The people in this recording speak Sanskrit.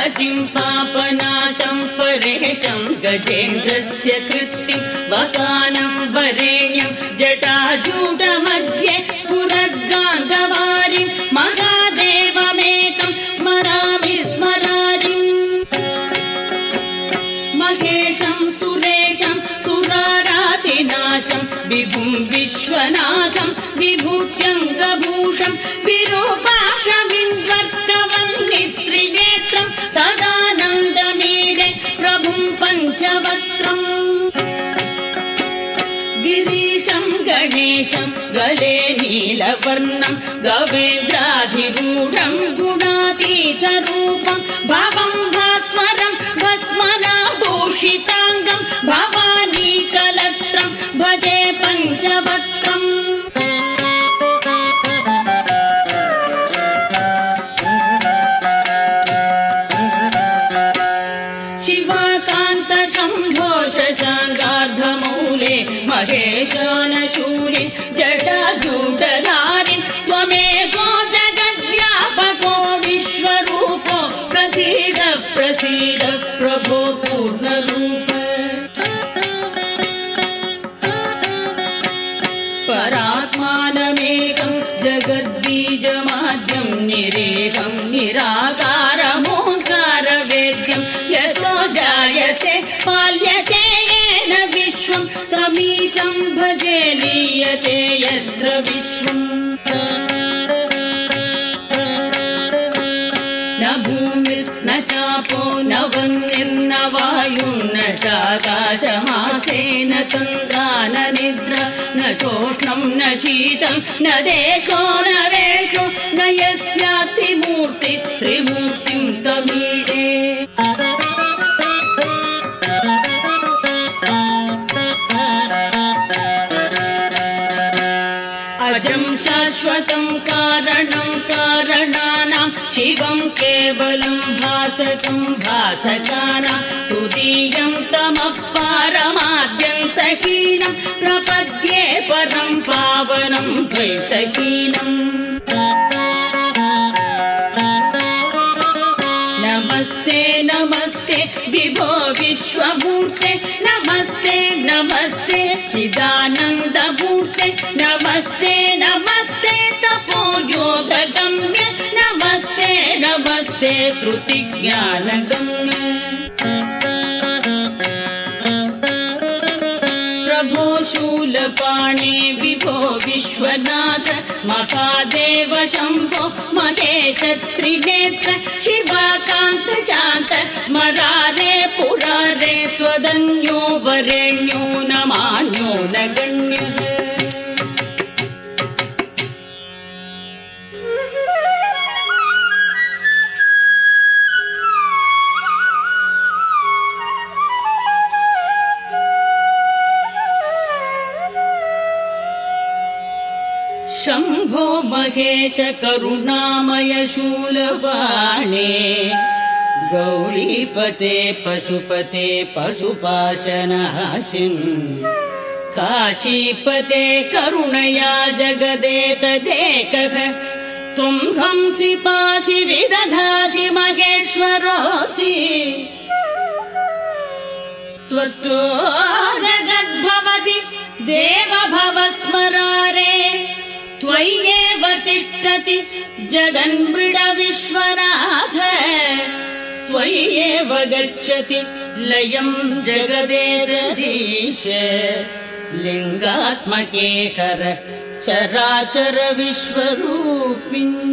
पतिम् पापनाशम् परेशम् गजेन्द्रस्य वसानम् वरेण्यम् जटाजूटमध्ये स्फुरद्गान्धवारिम् महादेवमेकम् स्मरामि स्मरारिम् महेशम् सुरेशम् सुरारातिनाशम् विभुम् विश्वनाथम् विभूत्यङ्गभूषम् विरूपाक्षविन्द्वर्कवन्नित्रिनेत्रम् पञ्चवक्त्रम्। गिरीशम् गणेशम् गले नीलवर्णम् गवेन्द्राधिरूढम् गुणातीतरूपम् भवम् शशाङ्गार्धमूले महेशानशूरे जटाजूटधारि त्वमेको जगद्व्यापको विश्वरूपो प्रसीद प्रसीद प्रभो पूर्णरूप। परात्मानमेकम् जगद्बीजमाद्यम् निरेकम् निराकारमोङ्कारवेद्यम् यतो जायते पाल्यते चाकाशमासेन तन्द्रा न निद्रा न चोष्णम् न शीतम् न देशो न वेषो न यस्यास्ति अजम् शाश्वतम् कारणम् कारणानाम् शिवम् केवलम् भासकम् भासकानाम् तुरीयम् तमः पारमाद्यन्तहीनम् प्रपद्ये परम् पावनम् द्वैतहीनम् नमस्ते नमस्ते विभो विश्वमूर्ते। नमस्ते नमस्ते चिदानन्दमूर्ते। नमस्ते नमस्ते तपो योगगम्य नमस्ते नमस्ते श्रुतिज्ञानगम्य शूलपाणे विभो विश्वनाथ महादेव शम्भो महेश त्रिनेत्र शिवाकान्त शान्त स्मरारे पुरारे त्वदन्यो वरेण्यो न मान्यो न गण्यः शम्भो महेश करुणामय शूलपाणे गौरीपते पशुपते पशुपाशनहासिन् काशीपते करुणया जगदेतदेकः। त्वम् हंसि पासि विदधासि महेश्वरोऽसि। त्वत्तो जगद्भवति देव भव स्मरारे तिष्ठति जगन्मृड विश्वनाथ त्वय्येव गच्छति लयम् जगदेरधीश। लिङ्गात्मके हर चराचर विश्वरूपिणी